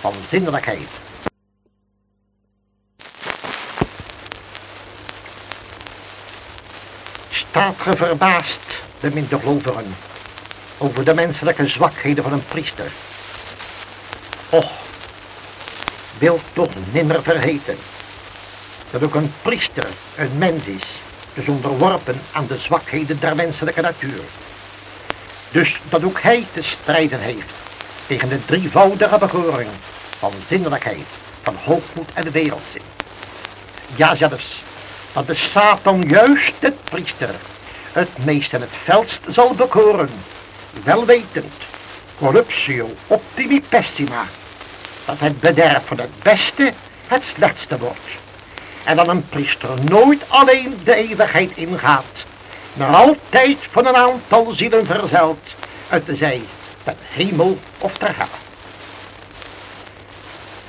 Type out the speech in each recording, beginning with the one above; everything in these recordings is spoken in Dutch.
van zinnelijkheid. Staat ge verbaasd, de mindergelovigen, over de menselijke zwakheden van een priester? Och, wil toch nimmer vergeten dat ook een priester een mens is, dus onderworpen aan de zwakheden der menselijke natuur. Dus dat ook hij te strijden heeft tegen de drievoudige bekoring van zinnelijkheid, van hoogmoed en wereldzin. Ja, zelfs dat de Satan juist het priester het meest en het veldst zal bekoren, wel wetend, corruptio optimi pessima, dat het bederf van het beste het slechtste wordt. En dat een priester nooit alleen de eeuwigheid ingaat, maar altijd van een aantal zielen verzeld, uit de zij ten hemel of ter hel.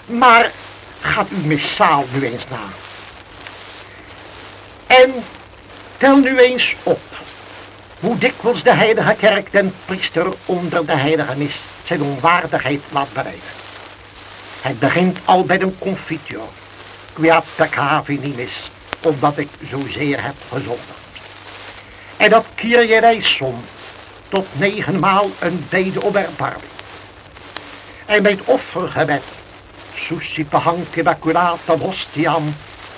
Maar gaat u missaal nu eens na. En tel nu eens op hoe dikwijls de heilige kerk den priester onder de heilige mis zijn onwaardigheid laat bereiden. Het begint al bij de confituur, quia peccavi nimis, omdat ik zozeer heb gezondigd. En dat Kyrie tot negenmaal een bede op erbarming. En bij het offergebed, suscita hanc immaculata hostiam,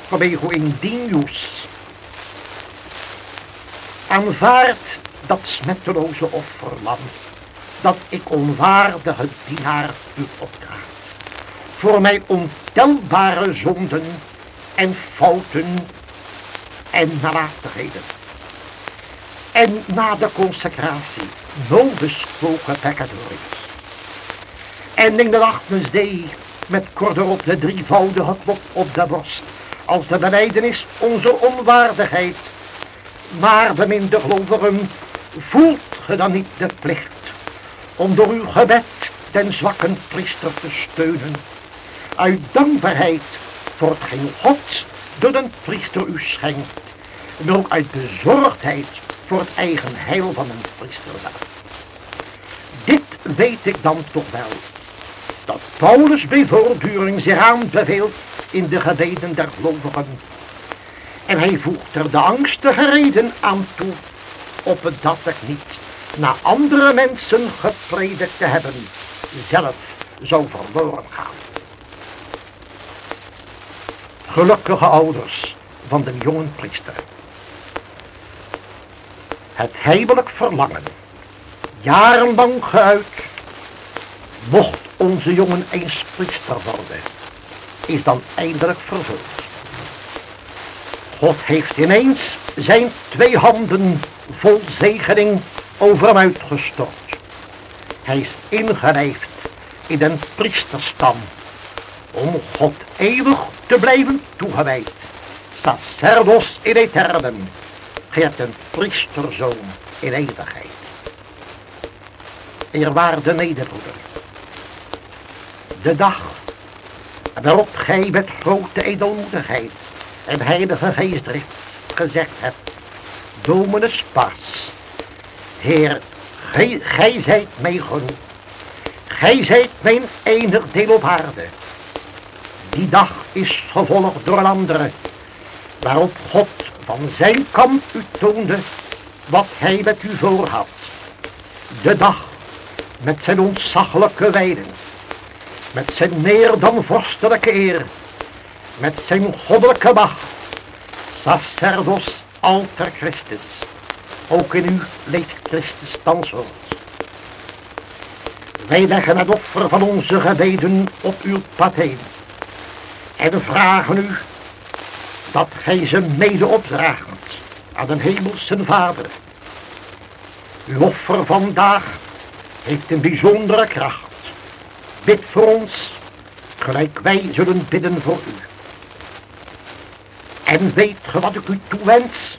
come ego indinius, aanvaard dat smetteloze offerlam, dat ik onwaardige dienaar u opdraag. Voor mijn ontelbare zonden en fouten en nalatigheden. En na de consecratie, quoque peccatoris. En in de achtens dee, met korderop de drievoudige klop op de borst, als de benijdenis onze onwaardigheid. Maar de minder gelovigen, voelt ge dan niet de plicht om door uw gebed den zwakken priester te steunen, uit dankbaarheid voor hetgeen God door den priester u schenkt, en ook uit bezorgdheid voor het eigen heil van een priester zelf. Dit weet ik dan toch wel, dat Paulus bij voortduring zich aanbeveelt in de gebeden der gelovigen. En hij voegt er de angstige reden aan toe, op het dat ik niet, na andere mensen gepredikt te hebben, zelf zou verloren gaan. Gelukkige ouders van de jonge priester. Het heimelijk verlangen, jarenlang geuit, mocht onze jongen eens priester worden, is dan eindelijk vervuld. God heeft ineens zijn twee handen vol zegening over hem uitgestort. Hij is ingelijfd in een priesterstam, om God eeuwig te blijven toegewijd. Sacerdos in eternum, geert een priesterzoon in eeuwigheid. Eerwaarde medebroeder, de dag waarop gij met grote edelmoedigheid en heilige geestdrift gezegd hebt, Dominus Pars, Heer, gij, gij zijt mij genoeg, gij zijt mijn enig deel op aarde. Die dag is gevolgd door een andere, waarop God van zijn kant u toonde wat hij met u voor had. De dag met zijn ontzaglijke wijding, met zijn meer dan vorstelijke eer, met zijn goddelijke macht, sacerdos alter Christus, ook in u leeft Christus thans. Wij leggen het offer van onze gebeden op uw pad heen en vragen u dat gij ze mede opdraagt aan de hemelse Vader. Uw offer vandaag heeft een bijzondere kracht. Bid voor ons, gelijk wij zullen bidden voor u. En weet ge wat ik u toewens?